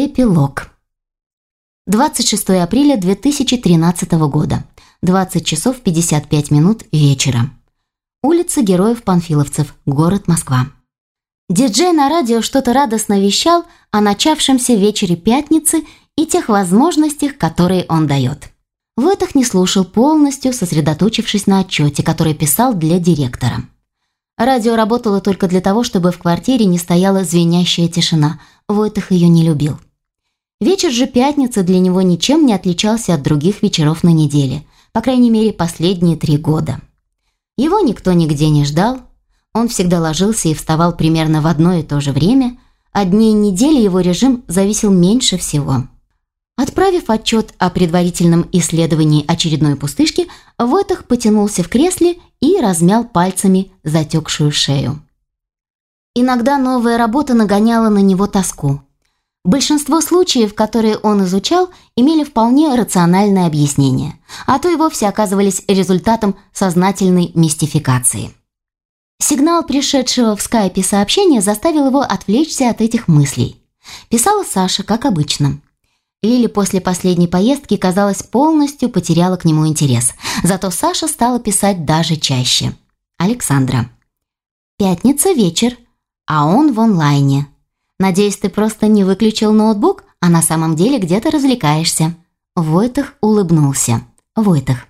Эпилог. 26 апреля 2013 года. 20 часов 55 минут вечера. Улица Героев-Панфиловцев, город Москва. Диджей на радио что-то радостно вещал о начавшемся вечере пятницы и тех возможностях, которые он дает. Войтах не слушал полностью, сосредоточившись на отчете, который писал для директора. Радио работало только для того, чтобы в квартире не стояла звенящая тишина. Войтах ее не любил. Вечер же пятницы для него ничем не отличался от других вечеров на неделе, по крайней мере, последние три года. Его никто нигде не ждал, он всегда ложился и вставал примерно в одно и то же время, а дней недели его режим зависел меньше всего. Отправив отчет о предварительном исследовании очередной пустышки, Войтах потянулся в кресле и размял пальцами затекшую шею. Иногда новая работа нагоняла на него тоску – Большинство случаев, которые он изучал, имели вполне рациональное объяснение, а то и вовсе оказывались результатом сознательной мистификации. Сигнал пришедшего в скайпе сообщения заставил его отвлечься от этих мыслей. Писала Саша, как обычно. Лили после последней поездки, казалось, полностью потеряла к нему интерес. Зато Саша стала писать даже чаще. Александра. Пятница вечер, а он в онлайне. Надеюсь, ты просто не выключил ноутбук, а на самом деле где-то развлекаешься». Войтах улыбнулся. Войтах.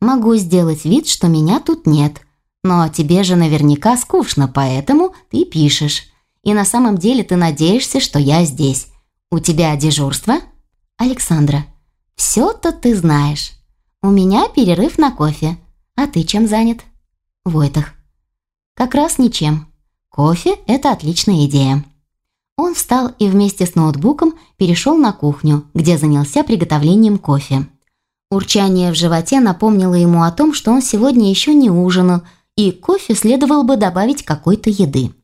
«Могу сделать вид, что меня тут нет. Но тебе же наверняка скучно, поэтому ты пишешь. И на самом деле ты надеешься, что я здесь. У тебя дежурство?» «Александра, все-то ты знаешь. У меня перерыв на кофе. А ты чем занят?» Войтах. «Как раз ничем. Кофе – это отличная идея». Он встал и вместе с ноутбуком перешел на кухню, где занялся приготовлением кофе. Урчание в животе напомнило ему о том, что он сегодня еще не ужинал, и кофе следовало бы добавить какой-то еды.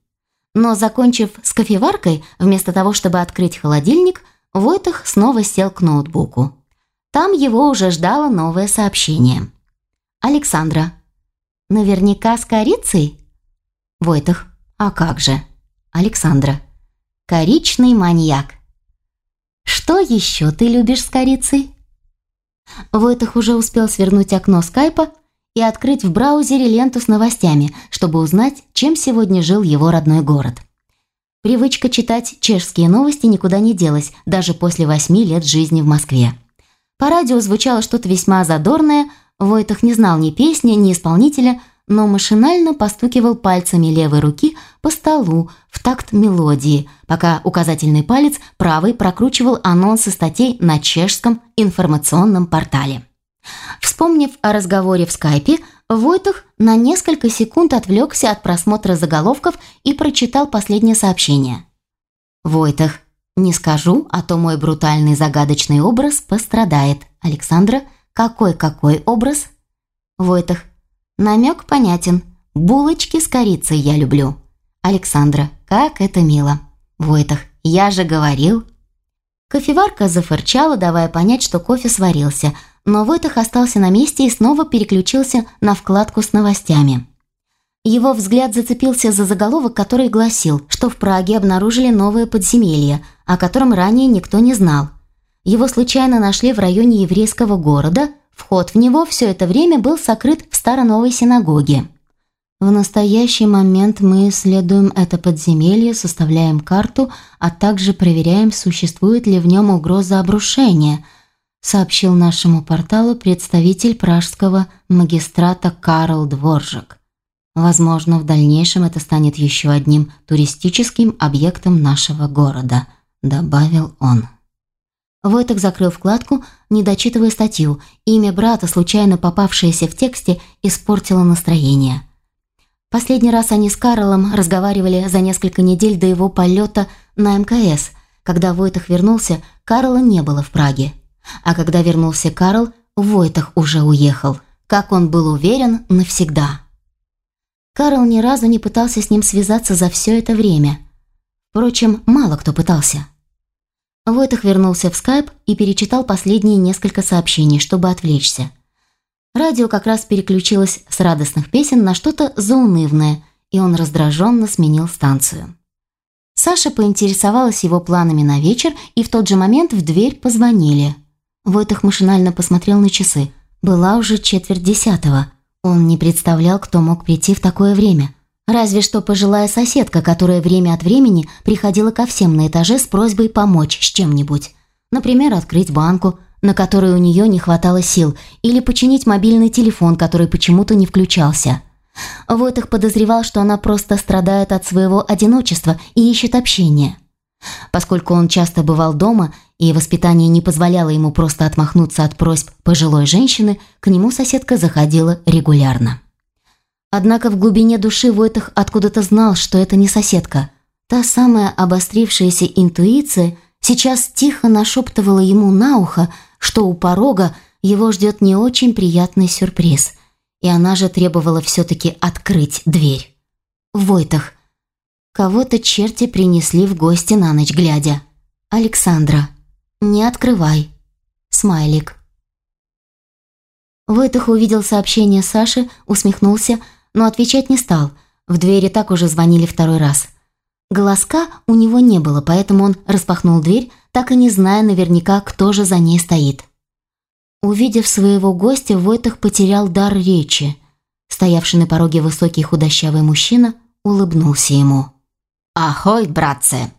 Но, закончив с кофеваркой, вместо того, чтобы открыть холодильник, Войтах снова сел к ноутбуку. Там его уже ждало новое сообщение. «Александра. Наверняка с корицей?» Войтах. «А как же?» Александра. Коричный маньяк. Что еще ты любишь с корицей? Войтах уже успел свернуть окно скайпа и открыть в браузере ленту с новостями, чтобы узнать, чем сегодня жил его родной город. Привычка читать чешские новости никуда не делась, даже после восьми лет жизни в Москве. По радио звучало что-то весьма задорное, Войтах не знал ни песни, ни исполнителя – но машинально постукивал пальцами левой руки по столу в такт мелодии, пока указательный палец правый прокручивал анонсы статей на чешском информационном портале. Вспомнив о разговоре в скайпе, Войтах на несколько секунд отвлекся от просмотра заголовков и прочитал последнее сообщение. «Войтах, не скажу, а то мой брутальный загадочный образ пострадает. Александра, какой-какой образ?» «Войтах, Намек понятен. Булочки с корицей я люблю. Александра, как это мило. Войтах, я же говорил. Кофеварка зафырчала, давая понять, что кофе сварился, но Войтах остался на месте и снова переключился на вкладку с новостями. Его взгляд зацепился за заголовок, который гласил, что в Праге обнаружили новое подземелье, о котором ранее никто не знал. Его случайно нашли в районе еврейского города – Вход в него все это время был сокрыт в старо-новой синагоге. В настоящий момент мы исследуем это подземелье, составляем карту, а также проверяем, существует ли в нем угроза обрушения, сообщил нашему порталу представитель пражского магистрата Карл Дворжик. Возможно, в дальнейшем это станет еще одним туристическим объектом нашего города, добавил он. Войток закрыл вкладку, не дочитывая статью. Имя брата, случайно попавшееся в тексте, испортило настроение. Последний раз они с Карлом разговаривали за несколько недель до его полета на МКС. Когда Войтах вернулся, Карла не было в Праге. А когда вернулся Карл, Войтах уже уехал. Как он был уверен, навсегда. Карл ни разу не пытался с ним связаться за все это время. Впрочем, мало кто пытался. Войтах вернулся в скайп и перечитал последние несколько сообщений, чтобы отвлечься. Радио как раз переключилось с радостных песен на что-то заунывное, и он раздраженно сменил станцию. Саша поинтересовалась его планами на вечер, и в тот же момент в дверь позвонили. Войтах машинально посмотрел на часы. Была уже четверть десятого. Он не представлял, кто мог прийти в такое время. Разве что пожилая соседка, которая время от времени приходила ко всем на этаже с просьбой помочь с чем-нибудь. Например, открыть банку, на которой у нее не хватало сил, или починить мобильный телефон, который почему-то не включался. Войтах подозревал, что она просто страдает от своего одиночества и ищет общения. Поскольку он часто бывал дома, и воспитание не позволяло ему просто отмахнуться от просьб пожилой женщины, к нему соседка заходила регулярно. Однако в глубине души Войтах откуда-то знал, что это не соседка. Та самая обострившаяся интуиция сейчас тихо нашептывала ему на ухо, что у порога его ждет не очень приятный сюрприз. И она же требовала все-таки открыть дверь. Войтах. Кого-то черти принесли в гости на ночь глядя. Александра. Не открывай. Смайлик. Войтах увидел сообщение Саши, усмехнулся, но отвечать не стал. В двери так уже звонили второй раз. Голоска у него не было, поэтому он распахнул дверь, так и не зная наверняка, кто же за ней стоит. Увидев своего гостя, Войтах потерял дар речи. Стоявший на пороге высокий худощавый мужчина улыбнулся ему. «Ахой, братцы!»